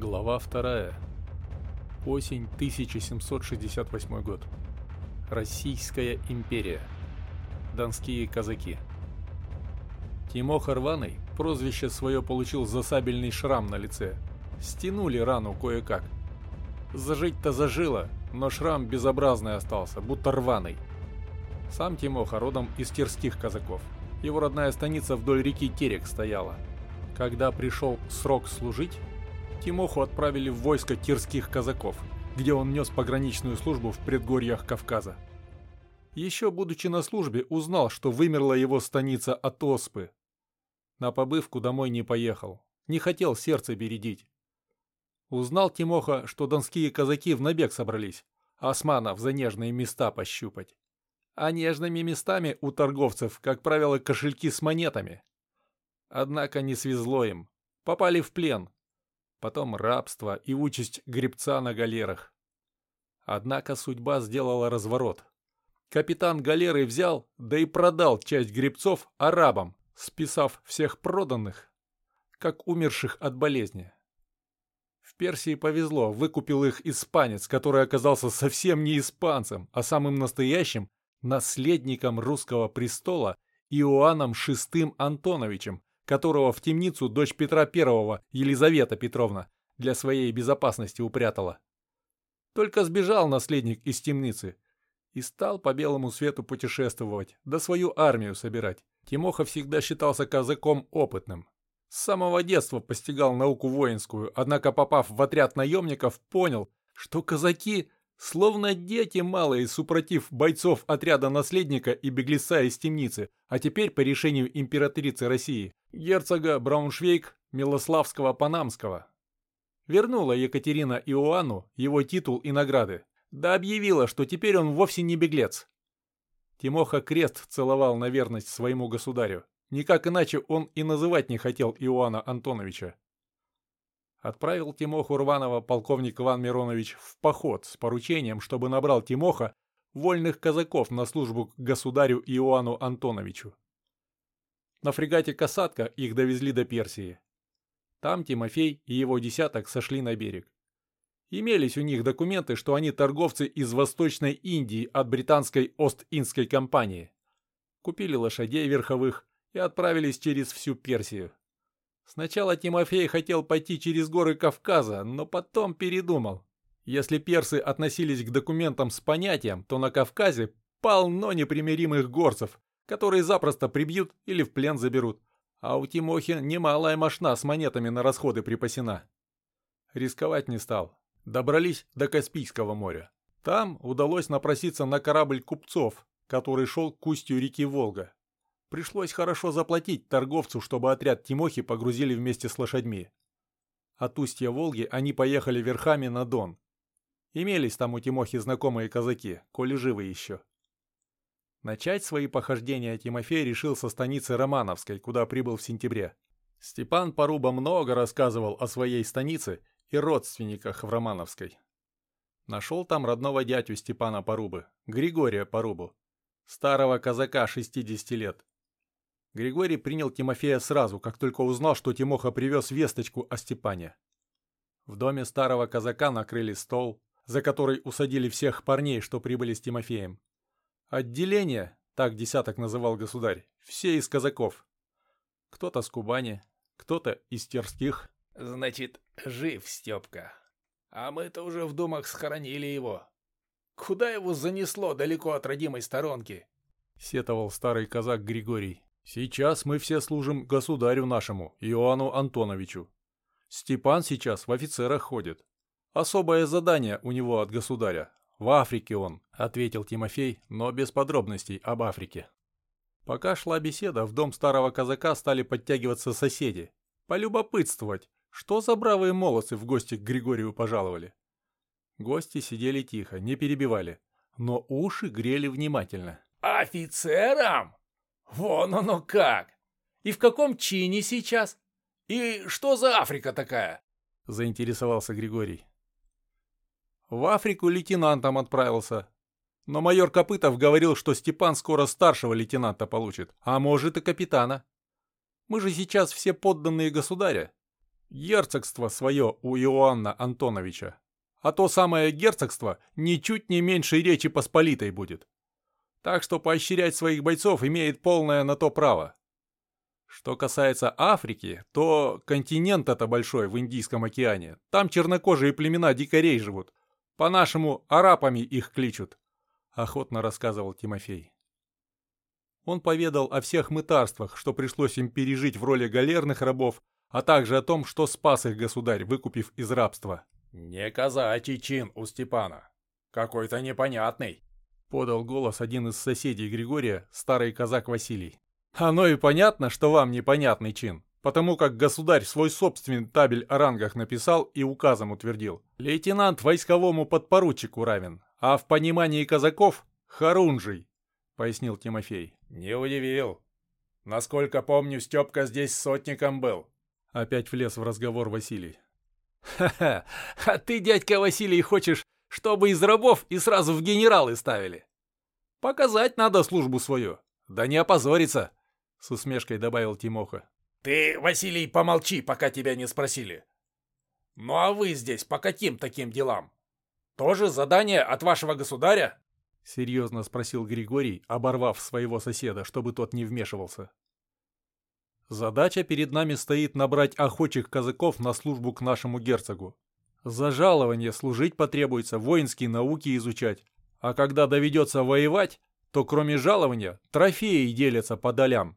Глава 2. Осень 1768 год. Российская империя. Донские казаки. Тимоха Рваный прозвище свое получил за сабельный шрам на лице. Стянули рану кое-как. Зажить-то зажило, но шрам безобразный остался, будто рваный. Сам Тимоха родом из терских казаков. Его родная станица вдоль реки Терек стояла. Когда пришел срок служить, Тимоху отправили в войско тирских казаков, где он нес пограничную службу в предгорьях Кавказа. Еще будучи на службе, узнал, что вымерла его станица от оспы. На побывку домой не поехал, не хотел сердце бередить. Узнал Тимоха, что донские казаки в набег собрались, османов за нежные места пощупать. А нежными местами у торговцев, как правило, кошельки с монетами. Однако не свезло им. Попали в плен, потом рабство и участь гребца на галерах. Однако судьба сделала разворот. Капитан галеры взял, да и продал часть гребцов арабам, списав всех проданных, как умерших от болезни. В Персии повезло, выкупил их испанец, который оказался совсем не испанцем, а самым настоящим наследником русского престола Иоанном VI Антоновичем, которого в темницу дочь Петра I, Елизавета Петровна, для своей безопасности упрятала. Только сбежал наследник из темницы и стал по белому свету путешествовать, да свою армию собирать. Тимоха всегда считался казаком опытным. С самого детства постигал науку воинскую, однако попав в отряд наемников, понял, что казаки Словно дети малые, супротив бойцов отряда наследника и беглеца из темницы, а теперь по решению императрицы России, герцога Брауншвейг Милославского-Панамского. Вернула Екатерина Иоанну его титул и награды, да объявила, что теперь он вовсе не беглец. Тимоха крест целовал на верность своему государю. Никак иначе он и называть не хотел Иоанна Антоновича. Отправил Тимоху Рванова полковник Иван Миронович в поход с поручением, чтобы набрал Тимоха вольных казаков на службу к государю Иоанну Антоновичу. На фрегате «Касатка» их довезли до Персии. Там Тимофей и его десяток сошли на берег. Имелись у них документы, что они торговцы из Восточной Индии от британской Ост-Индской компании. Купили лошадей верховых и отправились через всю Персию. Сначала Тимофей хотел пойти через горы Кавказа, но потом передумал. Если персы относились к документам с понятием, то на Кавказе полно непримиримых горцев, которые запросто прибьют или в плен заберут. А у Тимохи немалая мошна с монетами на расходы припасена. Рисковать не стал. Добрались до Каспийского моря. Там удалось напроситься на корабль купцов, который шел к устью реки Волга. Пришлось хорошо заплатить торговцу, чтобы отряд Тимохи погрузили вместе с лошадьми. От устья Волги они поехали верхами на Дон. Имелись там у Тимохи знакомые казаки, коли живы еще. Начать свои похождения Тимофей решил со станицы Романовской, куда прибыл в сентябре. Степан Поруба много рассказывал о своей станице и родственниках в Романовской. Нашел там родного дядю Степана Порубы, Григория Порубу, старого казака 60 лет, Григорий принял Тимофея сразу, как только узнал, что Тимоха привез весточку о Степане. В доме старого казака накрыли стол, за который усадили всех парней, что прибыли с Тимофеем. Отделение, так десяток называл государь, все из казаков. Кто-то с Кубани, кто-то из Терских. «Значит, жив Степка. А мы-то уже в думах схоронили его. Куда его занесло далеко от родимой сторонки?» Сетовал старый казак Григорий. Сейчас мы все служим государю нашему, Иоанну Антоновичу. Степан сейчас в офицерах ходит. Особое задание у него от государя. В Африке он, ответил Тимофей, но без подробностей об Африке. Пока шла беседа, в дом старого казака стали подтягиваться соседи. Полюбопытствовать, что за бравые молодцы в гости к Григорию пожаловали. Гости сидели тихо, не перебивали, но уши грели внимательно. «Офицерам?» Вон оно как! И в каком чине сейчас? И что за Африка такая? Заинтересовался Григорий. В Африку лейтенантом отправился. Но майор Копытов говорил, что Степан скоро старшего лейтенанта получит, а может и капитана. Мы же сейчас все подданные государя. герцогство свое у Иоанна Антоновича. А то самое герцогство ничуть не меньше Речи Посполитой будет. Так что поощрять своих бойцов имеет полное на то право. Что касается Африки, то континент это большой в Индийском океане. Там чернокожие племена дикарей живут. По-нашему, арапами их кличут, — охотно рассказывал Тимофей. Он поведал о всех мытарствах, что пришлось им пережить в роли галерных рабов, а также о том, что спас их государь, выкупив из рабства. «Не казачий чин у Степана. Какой-то непонятный», — подал голос один из соседей Григория, старый казак Василий. «Оно и понятно, что вам непонятный чин, потому как государь свой собственный табель о рангах написал и указом утвердил. Лейтенант войсковому подпоручику равен, а в понимании казаков — хорунжий», — пояснил Тимофей. «Не удивил. Насколько помню, Степка здесь сотником был». Опять влез в разговор Василий. «Ха-ха, а ты, дядька Василий, хочешь, чтобы из рабов и сразу в генералы ставили? Показать надо службу свою, да не опозориться!» С усмешкой добавил Тимоха. «Ты, Василий, помолчи, пока тебя не спросили. Ну а вы здесь по каким таким делам? Тоже задание от вашего государя?» Серьезно спросил Григорий, оборвав своего соседа, чтобы тот не вмешивался. Задача перед нами стоит набрать охочих казаков на службу к нашему герцогу. За жалование служить потребуется, воинские науки изучать. А когда доведется воевать, то кроме жалования трофеи делятся по долям.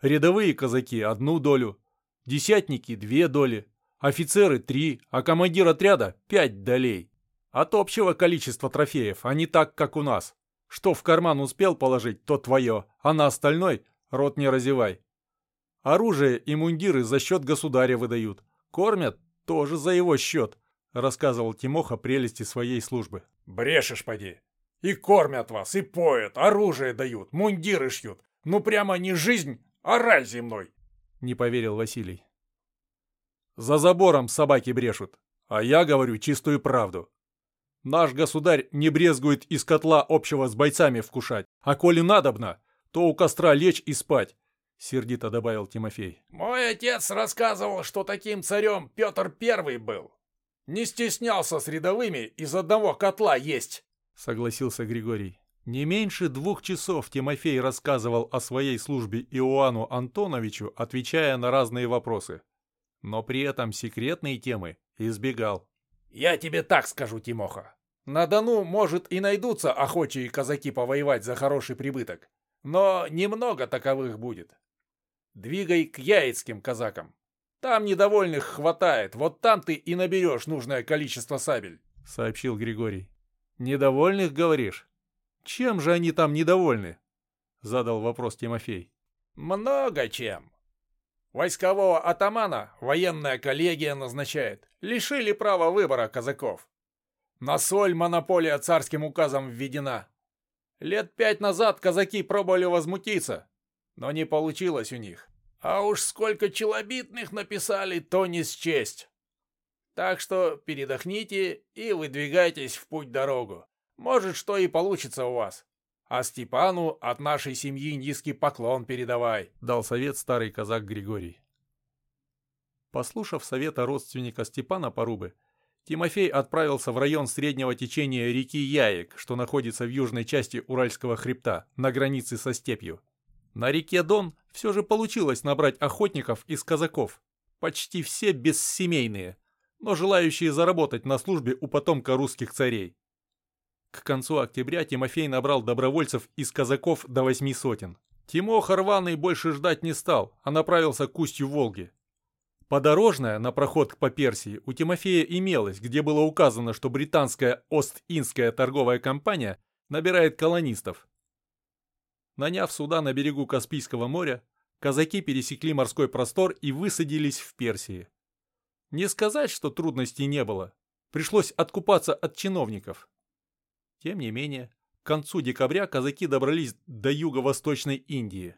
Рядовые казаки – одну долю, десятники – две доли, офицеры – три, а командир отряда – пять долей. От общего количества трофеев, а не так, как у нас. Что в карман успел положить, то твое, а на остальной – рот не разевай. Оружие и мундиры за счет государя выдают. Кормят тоже за его счет», — рассказывал Тимоха прелести своей службы. «Брешешь, поди. И кормят вас, и поят, оружие дают, мундиры шьют. Ну прямо не жизнь, а рай земной!» — не поверил Василий. «За забором собаки брешут, а я говорю чистую правду. Наш государь не брезгует из котла общего с бойцами вкушать, а коли надобно, то у костра лечь и спать, сердито добавил Тимофей. «Мой отец рассказывал, что таким царем Петр Первый был. Не стеснялся с рядовыми из одного котла есть», — согласился Григорий. Не меньше двух часов Тимофей рассказывал о своей службе Иоанну Антоновичу, отвечая на разные вопросы. Но при этом секретные темы избегал. «Я тебе так скажу, Тимоха. На Дону, может, и найдутся охочие казаки повоевать за хороший прибыток. Но немного таковых будет. Двигай к яицким казакам. Там недовольных хватает, вот там ты и наберешь нужное количество сабель», — сообщил Григорий. «Недовольных, говоришь? Чем же они там недовольны?» — задал вопрос Тимофей. «Много чем. Войскового атамана военная коллегия назначает. Лишили права выбора казаков. На соль монополия царским указом введена. Лет пять назад казаки пробовали возмутиться, но не получилось у них. А уж сколько челобитных написали, то не счесть. Так что передохните и выдвигайтесь в путь-дорогу. Может, что и получится у вас. А Степану от нашей семьи низкий поклон передавай», — дал совет старый казак Григорий. Послушав совета родственника Степана Порубы, Тимофей отправился в район среднего течения реки Яек, что находится в южной части Уральского хребта, на границе со степью. На реке Дон все же получилось набрать охотников из казаков. Почти все бессемейные, но желающие заработать на службе у потомка русских царей. К концу октября Тимофей набрал добровольцев из казаков до восьми сотен. Тимоха рваный больше ждать не стал, а направился к устью Волги. Подорожная на проход по Персии у Тимофея имелась, где было указано, что британская Ост-Индская торговая компания набирает колонистов. Наняв суда на берегу Каспийского моря, казаки пересекли морской простор и высадились в Персии. Не сказать, что трудностей не было. Пришлось откупаться от чиновников. Тем не менее, к концу декабря казаки добрались до юго-восточной Индии.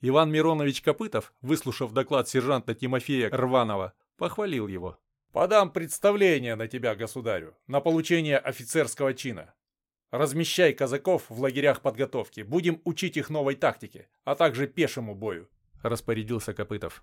Иван Миронович Копытов, выслушав доклад сержанта Тимофея Рванова, похвалил его. «Подам представление на тебя, государю, на получение офицерского чина. Размещай казаков в лагерях подготовки, будем учить их новой тактике, а также пешему бою», — распорядился Копытов.